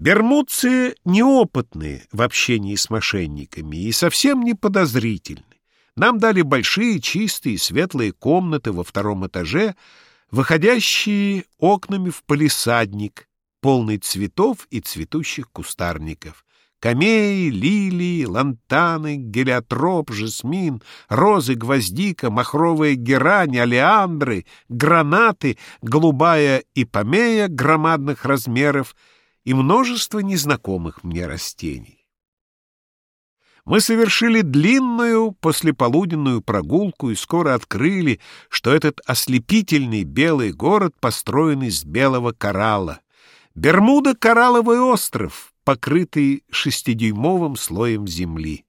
Бермудцы неопытные в общении с мошенниками и совсем не подозрительны. Нам дали большие, чистые, светлые комнаты во втором этаже, выходящие окнами в палисадник, полный цветов и цветущих кустарников. Камеи, лилии, лантаны, гелиотроп, жасмин, розы, гвоздика, махровая герань, алиандры, гранаты, голубая ипомея громадных размеров и множество незнакомых мне растений. Мы совершили длинную послеполуденную прогулку и скоро открыли, что этот ослепительный белый город построен из белого коралла. Бермуда — коралловый остров, покрытый шестидюймовым слоем земли.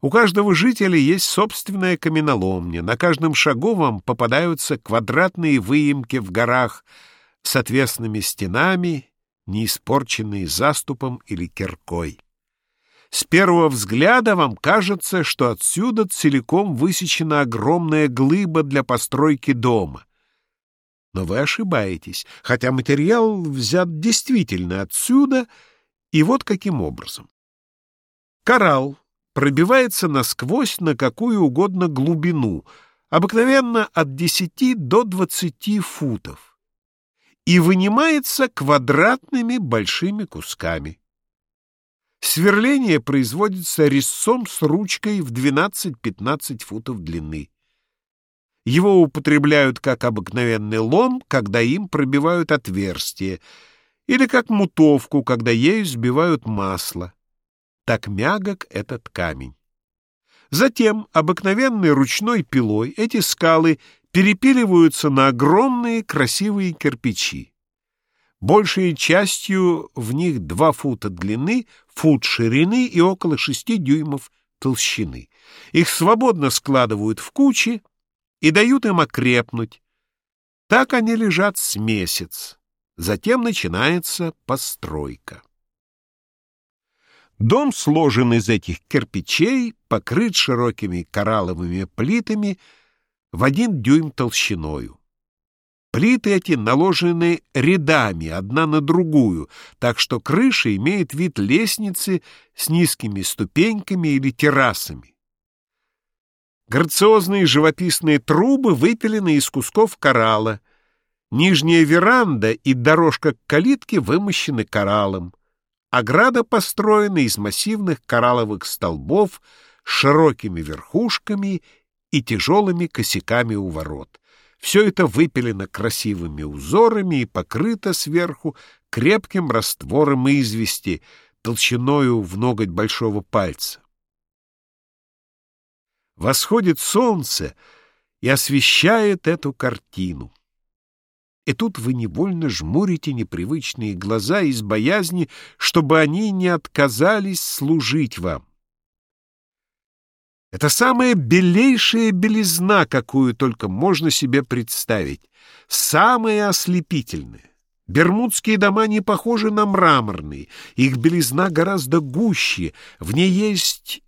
У каждого жителя есть собственная каменоломня. На каждом шагу вам попадаются квадратные выемки в горах с отвесными стенами, не испорченные заступом или киркой. С первого взгляда вам кажется, что отсюда целиком высечена огромная глыба для постройки дома. Но вы ошибаетесь, хотя материал взят действительно отсюда, и вот каким образом. Коралл пробивается насквозь на какую угодно глубину, обыкновенно от 10 до 20 футов, и вынимается квадратными большими кусками. Сверление производится резцом с ручкой в 12-15 футов длины. Его употребляют как обыкновенный лом, когда им пробивают отверстие, или как мутовку, когда ею сбивают масло. Так мягок этот камень. Затем обыкновенной ручной пилой эти скалы перепиливаются на огромные красивые кирпичи. Большей частью в них два фута длины, фут ширины и около шести дюймов толщины. Их свободно складывают в кучи, и дают им окрепнуть. Так они лежат с месяц. Затем начинается постройка. Дом сложен из этих кирпичей, покрыт широкими коралловыми плитами в один дюйм толщиною. Плиты эти наложены рядами, одна на другую, так что крыша имеет вид лестницы с низкими ступеньками или террасами. Грациозные живописные трубы выпилены из кусков коралла. Нижняя веранда и дорожка к калитке вымощены кораллом. Ограда построена из массивных коралловых столбов с широкими верхушками и тяжелыми косяками у ворот. Все это выпилено красивыми узорами и покрыто сверху крепким раствором извести, толщиною в ноготь большого пальца. Восходит солнце и освещает эту картину. И тут вы невольно жмурите непривычные глаза из боязни, чтобы они не отказались служить вам. Это самая белейшая белизна, какую только можно себе представить, самая ослепительная. Бермудские дома не похожи на мраморные, их белизна гораздо гуще, в ней есть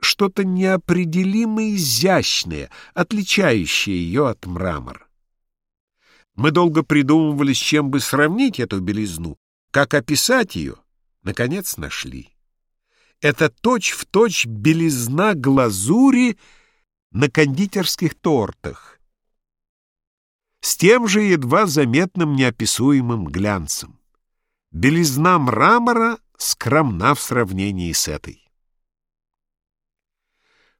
что-то неопределимо изящное, отличающее ее от мрамора. Мы долго придумывали, с чем бы сравнить эту белизну, как описать ее, наконец нашли. Это точь-в-точь точь белизна глазури на кондитерских тортах, с тем же едва заметным неописуемым глянцем. Белизна мрамора скромна в сравнении с этой.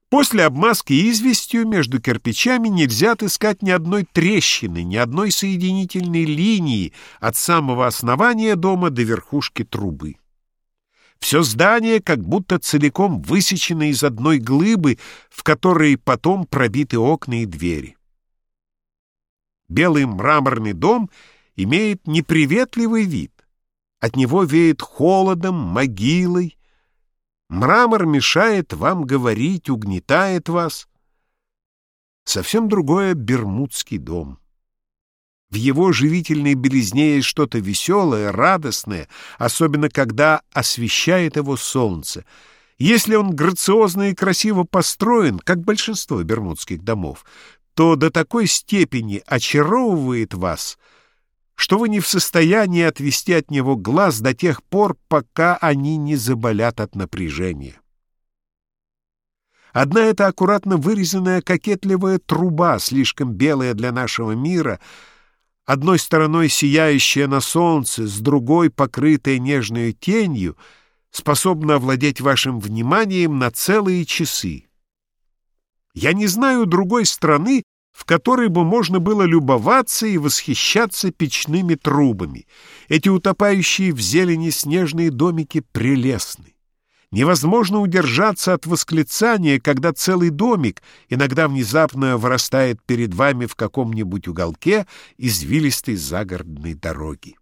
После обмазки известью между кирпичами нельзя отыскать ни одной трещины, ни одной соединительной линии от самого основания дома до верхушки трубы. Все здание как будто целиком высечено из одной глыбы, в которой потом пробиты окна и двери. Белый мраморный дом имеет неприветливый вид. От него веет холодом, могилой, Мрамор мешает вам говорить, угнетает вас. Совсем другое — Бермудский дом. В его живительной белизне есть что-то веселое, радостное, особенно когда освещает его солнце. Если он грациозно и красиво построен, как большинство бермудских домов, то до такой степени очаровывает вас, что вы не в состоянии отвести от него глаз до тех пор, пока они не заболят от напряжения. Одна эта аккуратно вырезанная кокетливая труба, слишком белая для нашего мира, одной стороной сияющая на солнце, с другой покрытая нежной тенью, способна овладеть вашим вниманием на целые часы. Я не знаю другой страны, в которой бы можно было любоваться и восхищаться печными трубами. Эти утопающие в зелени снежные домики прелестны. Невозможно удержаться от восклицания, когда целый домик иногда внезапно вырастает перед вами в каком-нибудь уголке извилистой загородной дороги.